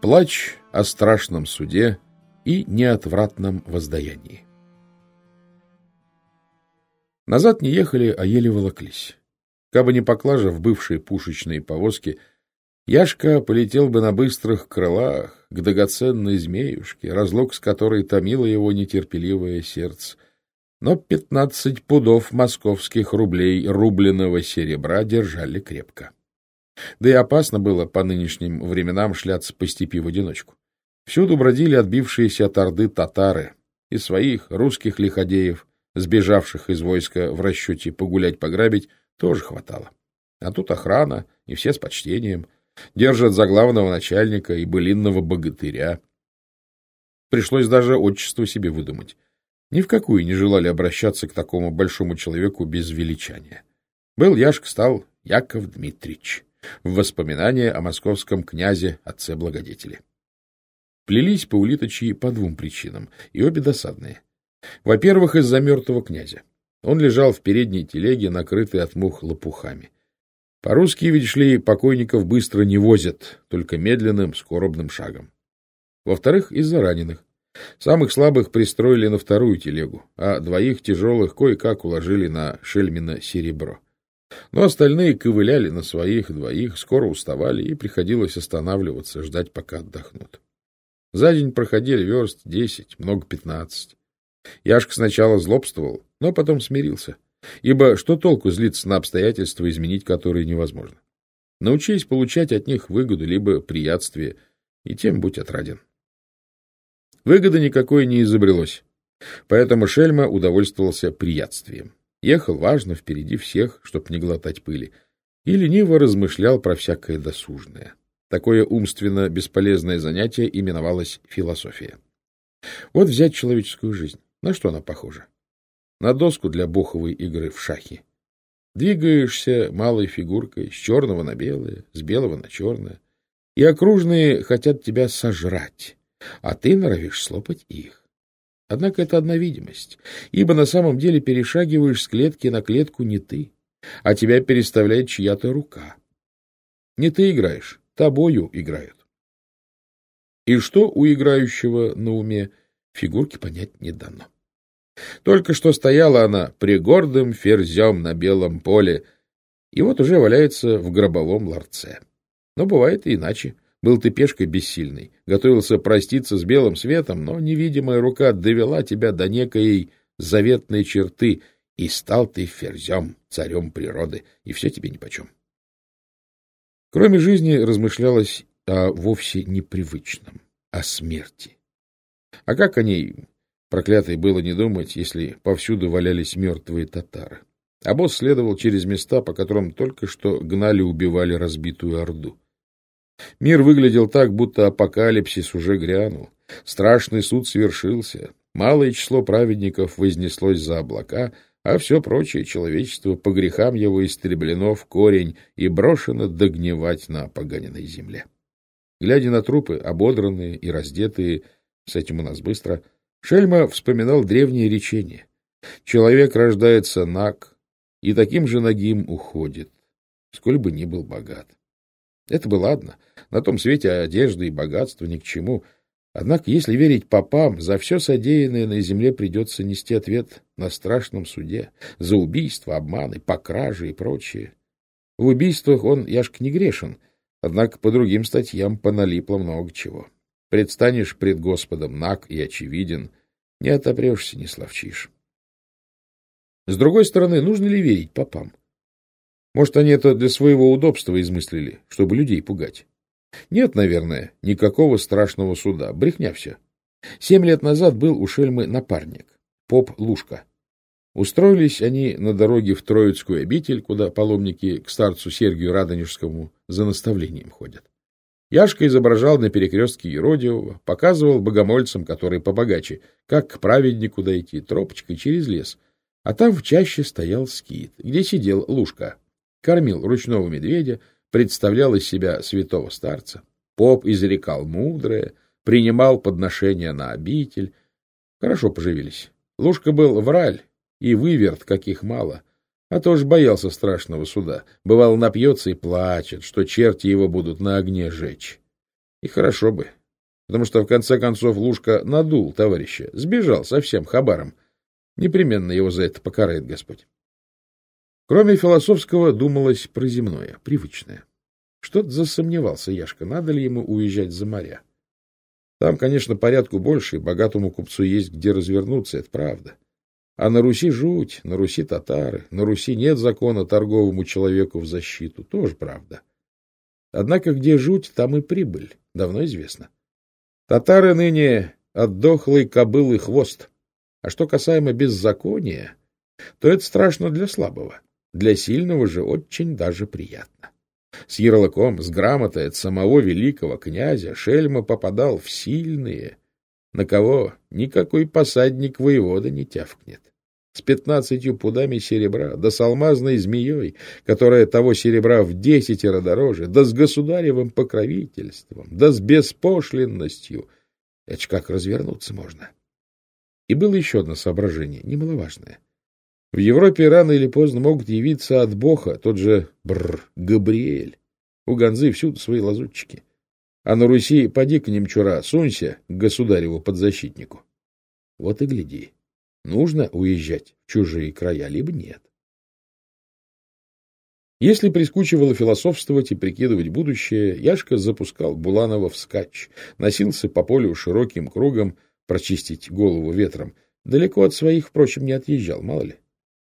Плач о страшном суде и неотвратном воздаянии. Назад не ехали, а еле волоклись. Кабы не поклажа в бывшие пушечные повозки, Яшка полетел бы на быстрых крылах к драгоценной змеюшке, разлук с которой томило его нетерпеливое сердце. Но пятнадцать пудов московских рублей рубленого серебра держали крепко. Да и опасно было по нынешним временам шляться по степи в одиночку. Всюду бродили отбившиеся от Орды татары, и своих русских лиходеев, сбежавших из войска в расчете погулять-пограбить, тоже хватало. А тут охрана, и все с почтением, держат за главного начальника и былинного богатыря. Пришлось даже отчество себе выдумать. Ни в какую не желали обращаться к такому большому человеку без величания. Был Яшка, стал Яков Дмитриевич в воспоминания о московском князе, отце-благодетеле. Плелись по улиточьи по двум причинам, и обе досадные. Во-первых, из-за мертвого князя. Он лежал в передней телеге, накрытый от мух лопухами. По-русски, видишь ли, покойников быстро не возят, только медленным, скоробным шагом. Во-вторых, из-за раненых. Самых слабых пристроили на вторую телегу, а двоих тяжелых кое-как уложили на Шельмина серебро. Но остальные ковыляли на своих двоих, скоро уставали, и приходилось останавливаться, ждать, пока отдохнут. За день проходили верст десять, много пятнадцать. Яшка сначала злобствовал, но потом смирился, ибо что толку злиться на обстоятельства, изменить которые невозможно. Научись получать от них выгоду либо приятствие, и тем будь отраден. Выгоды никакой не изобрелось, поэтому Шельма удовольствовался приятствием. Ехал важно впереди всех, чтоб не глотать пыли, и лениво размышлял про всякое досужное. Такое умственно бесполезное занятие именовалось философия. Вот взять человеческую жизнь. На что она похожа? На доску для боховой игры в шахи. Двигаешься малой фигуркой с черного на белое, с белого на черное, и окружные хотят тебя сожрать, а ты норовишь слопать их. Однако это одна видимость, ибо на самом деле перешагиваешь с клетки на клетку не ты, а тебя переставляет чья-то рука. Не ты играешь, тобою играют. И что у играющего на уме, фигурки понять не дано. Только что стояла она пригордым ферзем на белом поле, и вот уже валяется в гробовом ларце. Но бывает и иначе. Был ты пешкой бессильной, готовился проститься с белым светом, но невидимая рука довела тебя до некой заветной черты, и стал ты ферзем, царем природы, и все тебе нипочем. Кроме жизни размышлялось о вовсе непривычном, о смерти. А как о ней, проклятой, было не думать, если повсюду валялись мертвые татары? А босс следовал через места, по которым только что гнали-убивали разбитую Орду. Мир выглядел так, будто апокалипсис уже грянул. Страшный суд свершился. Малое число праведников вознеслось за облака, а все прочее человечество по грехам его истреблено в корень и брошено догнивать на опоганенной земле. Глядя на трупы, ободранные и раздетые, с этим у нас быстро, Шельма вспоминал древнее речение. Человек рождается наг, и таким же нагим уходит, сколь бы ни был богат. Это было ладно. На том свете одежда и богатство ни к чему. Однако, если верить попам, за все содеянное на земле придется нести ответ на страшном суде. За убийство, обманы, покражи и прочее. В убийствах он, Яшка, не грешен, однако по другим статьям поналипло много чего. Предстанешь пред Господом наг и очевиден, не отопрешься, не словчишь. С другой стороны, нужно ли верить попам? Может, они это для своего удобства измыслили, чтобы людей пугать? Нет, наверное, никакого страшного суда. Брехня все. Семь лет назад был у Шельмы напарник, поп Лушка. Устроились они на дороге в Троицкую обитель, куда паломники к старцу Сергию Радонежскому за наставлением ходят. Яшка изображал на перекрестке Еродиева, показывал богомольцам, которые побогаче, как к праведнику дойти тропочкой через лес. А там в чаще стоял скит, где сидел Лушка кормил ручного медведя, представлял из себя святого старца. Поп изрекал мудрое, принимал подношения на обитель. Хорошо поживились. Лушка был враль и выверт, каких мало, а то ж боялся страшного суда. Бывал, напьется и плачет, что черти его будут на огне жечь. И хорошо бы, потому что в конце концов Лушка надул товарища, сбежал совсем хабаром. Непременно его за это покарает Господь. Кроме философского думалось про земное, привычное. Что-то засомневался Яшка, надо ли ему уезжать за моря. Там, конечно, порядку больше, и богатому купцу есть где развернуться, это правда. А на Руси жуть, на Руси татары, на Руси нет закона торговому человеку в защиту, тоже правда. Однако где жуть, там и прибыль, давно известно. Татары ныне отдохлый кобылый хвост. А что касаемо беззакония, то это страшно для слабого. Для сильного же очень даже приятно. С ярлыком, с грамотой от самого великого князя Шельма попадал в сильные, на кого никакой посадник воевода не тявкнет. С пятнадцатью пудами серебра, да с алмазной змеей, которая того серебра в десятеро дороже, да с государевым покровительством, да с беспошлинностью. Это ж как развернуться можно. И было еще одно соображение, немаловажное — в Европе рано или поздно могут явиться от Бога тот же Бр Габриэль. У Ганзы всюду свои лазутчики. А на Руси поди к ним чура, сунься к государеву подзащитнику. Вот и гляди. Нужно уезжать в чужие края, либо нет. Если прискучивало философствовать и прикидывать будущее, Яшка запускал Буланова в скач, носился по полю широким кругом, прочистить голову ветром. Далеко от своих, впрочем, не отъезжал, мало ли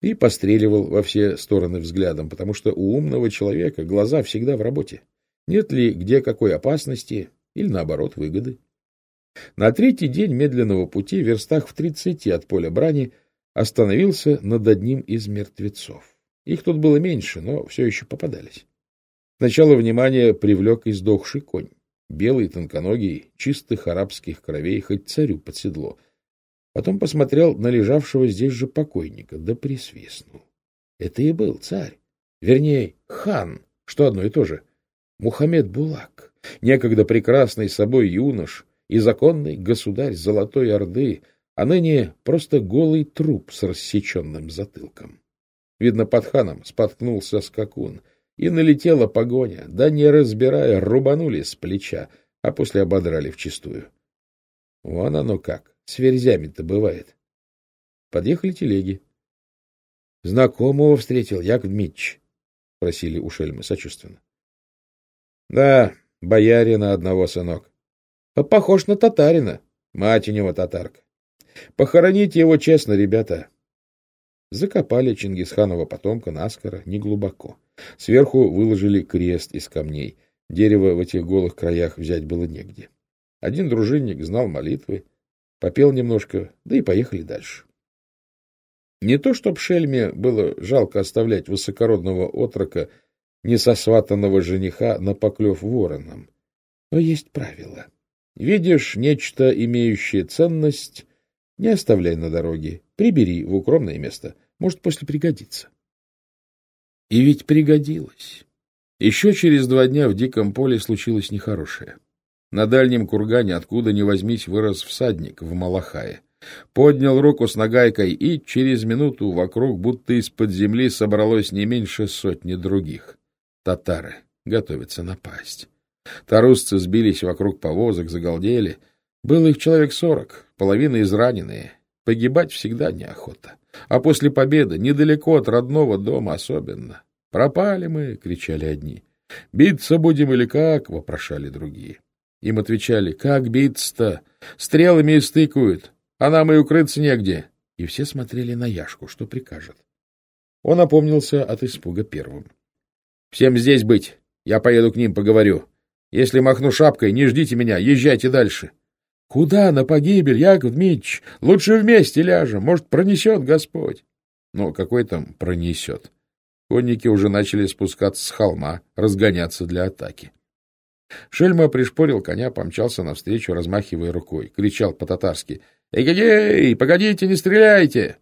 и постреливал во все стороны взглядом, потому что у умного человека глаза всегда в работе. Нет ли где какой опасности или, наоборот, выгоды? На третий день медленного пути, в верстах в тридцати от поля брани, остановился над одним из мертвецов. Их тут было меньше, но все еще попадались. Сначала внимание привлек издохший конь. Белый, тонконогий, чистых арабских кровей, хоть царю под седло — Потом посмотрел на лежавшего здесь же покойника, да присвистнул. Это и был царь. Вернее, хан, что одно и то же. Мухаммед Булак, некогда прекрасный собой юнош и законный государь Золотой Орды, а ныне просто голый труп с рассеченным затылком. Видно, под ханом споткнулся скакун, и налетела погоня, да не разбирая, рубанули с плеча, а после ободрали вчистую. Вон оно как. С верзями-то бывает. Подъехали телеги. — Знакомого встретил, Яков Дмитрич? — просили у Шельмы сочувственно. — Да, боярина одного, сынок. А — Похож на татарина. Мать у него татарка. Похороните его честно, ребята. Закопали Чингисханова потомка наскоро, неглубоко. Сверху выложили крест из камней. Дерево в этих голых краях взять было негде. Один дружинник знал молитвы, попел немножко, да и поехали дальше. Не то, чтоб Шельме было жалко оставлять высокородного отрока, несосватанного жениха на поклев вороном, но есть правило. Видишь нечто, имеющее ценность, не оставляй на дороге, прибери в укромное место, может, после пригодится. И ведь пригодилось. Еще через два дня в диком поле случилось нехорошее. На дальнем кургане, откуда ни возьмись, вырос всадник в Малахае. Поднял руку с нагайкой, и через минуту вокруг, будто из-под земли, собралось не меньше сотни других. Татары готовятся напасть. Тарусцы сбились вокруг повозок, загалдели. Было их человек сорок, половина израненные. Погибать всегда неохота. А после победы, недалеко от родного дома особенно. «Пропали мы!» — кричали одни. «Биться будем или как?» — вопрошали другие. Им отвечали, как биться-то? Стрелами истыкают, а нам и укрыться негде. И все смотрели на Яшку, что прикажет. Он опомнился от испуга первым. — Всем здесь быть, я поеду к ним, поговорю. Если махну шапкой, не ждите меня, езжайте дальше. — Куда на погибель, Яков Дмитрич? Лучше вместе ляжем, может, пронесет Господь. Ну, какой там пронесет? Конники уже начали спускаться с холма, разгоняться для атаки. Шельма пришпорил коня, помчался навстречу, размахивая рукой. Кричал по-татарски. «Эгегей! Погодите, не стреляйте!»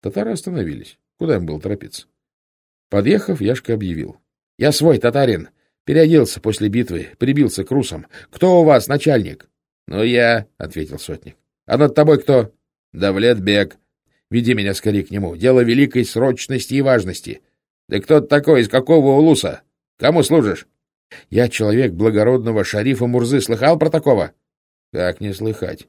Татары остановились. Куда им было торопиться? Подъехав, Яшка объявил. — Я свой, татарин. Переоделся после битвы, прибился к русам. Кто у вас начальник? — Ну, я, — ответил сотник. — А над тобой кто? — Давлет Бег. Веди меня скорее к нему. Дело великой срочности и важности. — Да кто ты такой, из какого улуса? Кому служишь? Я человек благородного шарифа Мурзы. Слыхал про такого? Как не слыхать?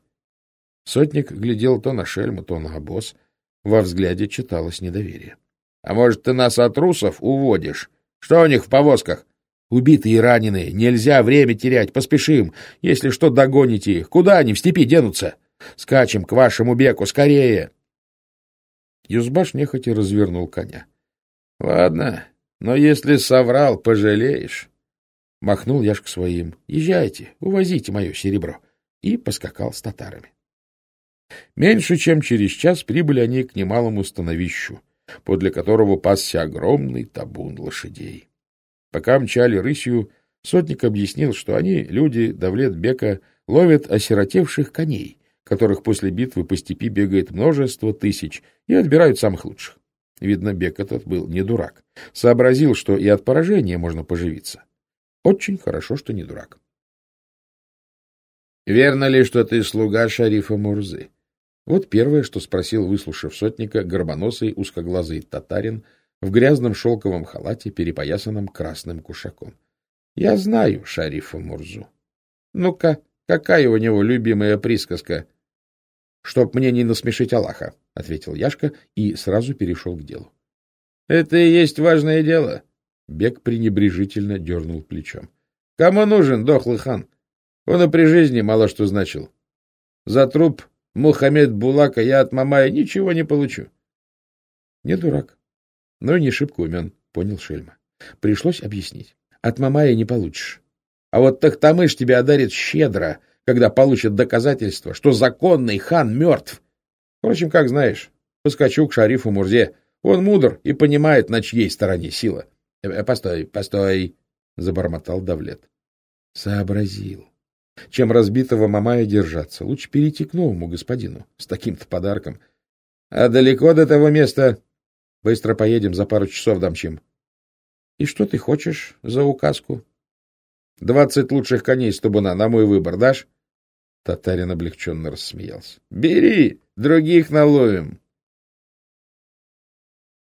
Сотник глядел то на шельму, то на обоз. Во взгляде читалось недоверие. — А может, ты нас от русов уводишь? Что у них в повозках? — Убитые и раненые. Нельзя время терять. Поспешим. Если что, догоните их. Куда они в степи денутся? Скачем к вашему беку. Скорее! Юзбаш нехотя развернул коня. — Ладно, но если соврал, пожалеешь. Махнул Яшка своим. — Езжайте, увозите мое серебро. И поскакал с татарами. Меньше чем через час прибыли они к немалому становищу, подле которого пасся огромный табун лошадей. Пока мчали рысью, сотник объяснил, что они, люди Давлет-бека, ловят осиротевших коней, которых после битвы по степи бегает множество тысяч, и отбирают самых лучших. Видно, бег этот был не дурак. Сообразил, что и от поражения можно поживиться. Очень хорошо, что не дурак. — Верно ли, что ты слуга шарифа Мурзы? Вот первое, что спросил, выслушав сотника, горбоносый узкоглазый татарин в грязном шелковом халате, перепоясанном красным кушаком. — Я знаю шарифа Мурзу. — Ну-ка, какая у него любимая присказка? — Чтоб мне не насмешить Аллаха, — ответил Яшка и сразу перешел к делу. — Это и есть важное дело. Бег пренебрежительно дернул плечом. — Кому нужен дохлый хан? Он и при жизни мало что значил. За труп Мухаммед Булака я от Мамая ничего не получу. Не дурак, но и не шибко умен, понял Шельма. Пришлось объяснить. От Мамая не получишь. А вот Тахтамыш тебя одарит щедро, когда получит доказательство, что законный хан мертв. Впрочем, как знаешь, поскочу к шарифу Мурзе. Он мудр и понимает, на чьей стороне сила. Э, — Постой, постой, — забормотал Давлет. Сообразил чем разбитого Мамая держаться. Лучше перейти к новому господину с таким-то подарком. А далеко до того места? Быстро поедем, за пару часов домчим. И что ты хочешь за указку? Двадцать лучших коней с табуна, на мой выбор, дашь? Татарин облегченно рассмеялся. Бери, других наловим.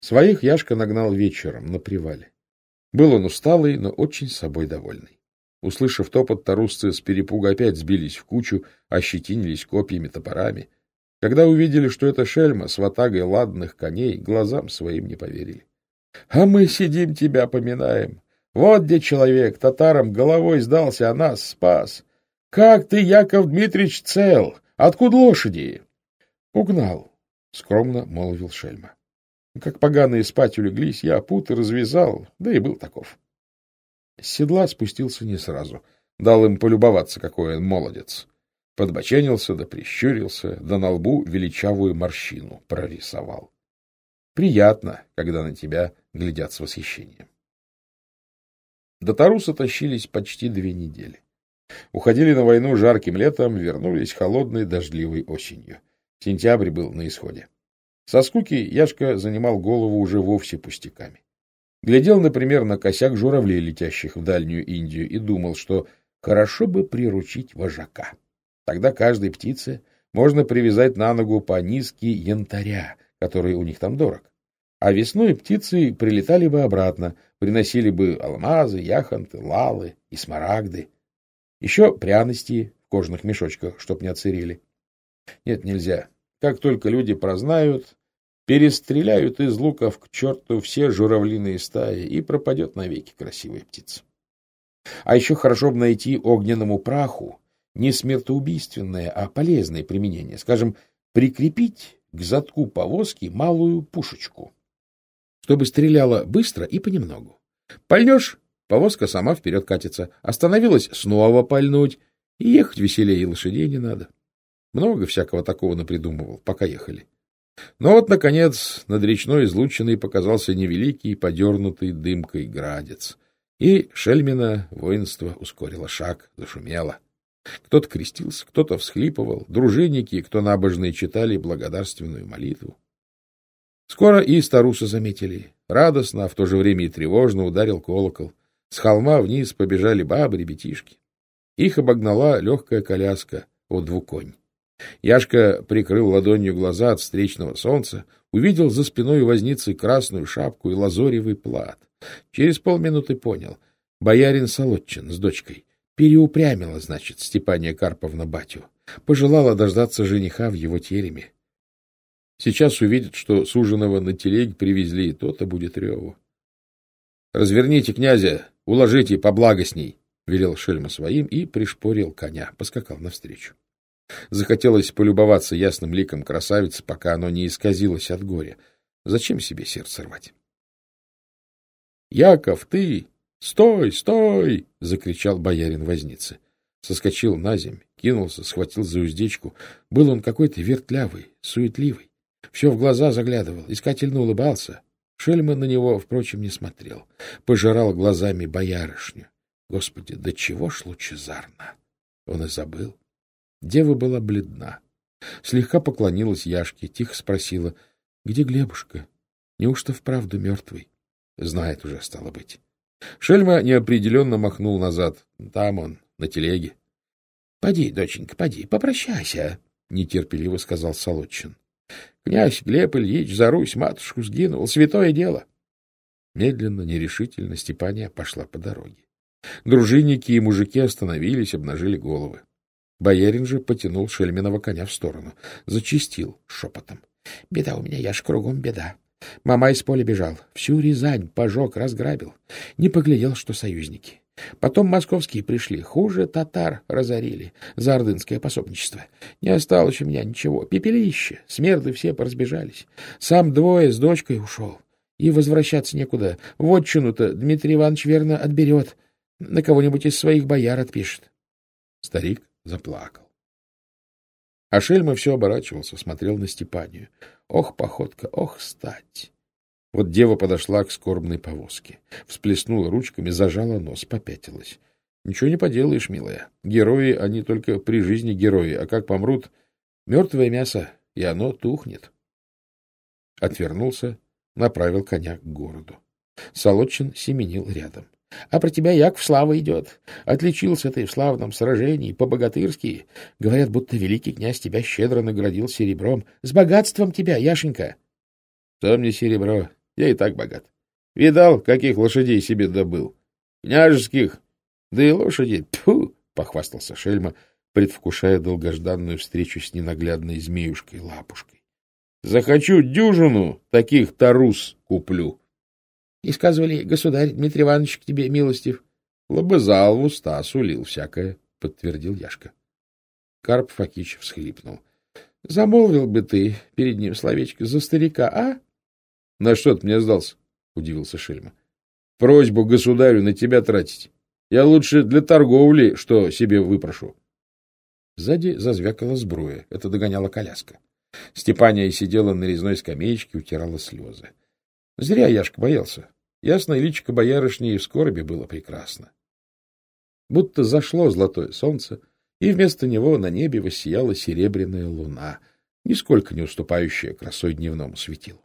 Своих Яшка нагнал вечером на привале. Был он усталый, но очень собой довольный. Услышав топот, тарусцы с перепуга опять сбились в кучу, ощетинились копьями, топорами. Когда увидели, что это шельма с ватагой ладных коней, глазам своим не поверили. — А мы сидим тебя поминаем. Вот где человек, татарам головой сдался, а нас спас. Как ты, Яков Дмитрич, цел? Откуда лошади? — Угнал, — скромно молвил шельма. Как поганые спать улеглись, я путы развязал, да и был таков. С седла спустился не сразу. Дал им полюбоваться, какой он молодец. Подбоченился да прищурился, да на лбу величавую морщину прорисовал. Приятно, когда на тебя глядят с восхищением. До Таруса тащились почти две недели. Уходили на войну жарким летом, вернулись холодной дождливой осенью. Сентябрь был на исходе. Со скуки Яшка занимал голову уже вовсе пустяками. Глядел, например, на косяк журавлей, летящих в дальнюю Индию, и думал, что хорошо бы приручить вожака. Тогда каждой птице можно привязать на ногу по низки янтаря, который у них там дорог. А весной птицы прилетали бы обратно, приносили бы алмазы, яхонты, лалы и смарагды. Еще пряности в кожаных мешочках, чтоб не оцерели. Нет, нельзя. Как только люди прознают, Перестреляют из луков к черту все журавлиные стаи, и пропадет навеки красивая птица. А еще хорошо бы найти огненному праху не смертоубийственное, а полезное применение. Скажем, прикрепить к задку повозки малую пушечку, чтобы стреляла быстро и понемногу. Пальнешь — повозка сама вперед катится. Остановилась — снова пальнуть. И ехать веселее, и лошадей не надо. Много всякого такого напридумывал, пока ехали. Но вот, наконец, над речной излучиной показался невеликий, подернутый дымкой градец. И Шельмина воинство ускорило шаг, зашумело. Кто-то крестился, кто-то всхлипывал, дружинники, кто набожные читали благодарственную молитву. Скоро и старуса заметили. Радостно, а в то же время и тревожно ударил колокол. С холма вниз побежали бабы, ребятишки. Их обогнала легкая коляска от двуконь. Яшка прикрыл ладонью глаза от встречного солнца, увидел за спиной возницы красную шапку и лазоревый плат. Через полминуты понял. Боярин Солодчин с дочкой. Переупрямила, значит, Степания Карповна батю. Пожелала дождаться жениха в его тереме. Сейчас увидит, что суженого на телеге привезли, и то-то будет реву. — Разверните князя, уложите поблагостней, — велел Шельма своим и пришпорил коня, поскакал навстречу. Захотелось полюбоваться ясным ликом красавицы, пока оно не исказилось от горя. Зачем себе сердце рвать? — Яков, ты! Стой, стой! — закричал боярин возницы. Соскочил на земь, кинулся, схватил за уздечку. Был он какой-то вертлявый, суетливый. Все в глаза заглядывал, искательно улыбался. Шельман на него, впрочем, не смотрел. Пожирал глазами боярышню. Господи, до чего ж лучезарно! Он и забыл. Дева была бледна. Слегка поклонилась Яшке, тихо спросила, где Глебушка? Неужто вправду мертвый? Знает уже, стало быть. Шельма неопределенно махнул назад. Там он, на телеге. — Поди, доченька, поди, попрощайся, — нетерпеливо сказал Солодчин. — Князь Глеб Ильич за Русь матушку сгинул. Святое дело. Медленно, нерешительно Степания пошла по дороге. Дружинники и мужики остановились, обнажили головы. Боярин же потянул шельменного коня в сторону. Зачистил шепотом. — Беда у меня, я ж кругом беда. Мама из поля бежал. Всю Рязань пожег, разграбил. Не поглядел, что союзники. Потом московские пришли. Хуже татар разорили за ордынское пособничество. Не осталось у меня ничего. Пепелище. Смерды все поразбежались. Сам двое с дочкой ушел. И возвращаться некуда. Вотчину-то Дмитрий Иванович верно отберет. На кого-нибудь из своих бояр отпишет. Старик заплакал. А Шельма все оборачивался, смотрел на Степанию. Ох, походка, ох, стать! Вот дева подошла к скорбной повозке, всплеснула ручками, зажала нос, попятилась. Ничего не поделаешь, милая. Герои, они только при жизни герои, а как помрут, мертвое мясо, и оно тухнет. Отвернулся, направил коня к городу. Солодчин семенил рядом. А про тебя Яков слава идет. Отличился ты в славном сражении, по-богатырски. Говорят, будто великий князь тебя щедро наградил серебром. С богатством тебя, Яшенька. Что мне серебро? Я и так богат. Видал, каких лошадей себе добыл? Княжеских. Да и лошади. Тьфу! — похвастался Шельма, предвкушая долгожданную встречу с ненаглядной змеюшкой-лапушкой. — Захочу дюжину, таких тарус куплю. И сказывали, государь Дмитрий Иванович к тебе милостив. Лобызал в уста, сулил всякое, — подтвердил Яшка. Карп Факич всхлипнул. — Замолвил бы ты перед ним словечко за старика, а? — На что ты мне сдался? — удивился Шельма. — Просьбу государю на тебя тратить. Я лучше для торговли, что себе выпрошу. Сзади зазвякала сбруя. Это догоняла коляска. Степания сидела на резной скамеечке, утирала слезы. Зря Яшка боялся. Ясное личико боярышни и в скорби было прекрасно. Будто зашло золотое солнце, и вместо него на небе воссияла серебряная луна, нисколько не уступающая красой дневному светилу.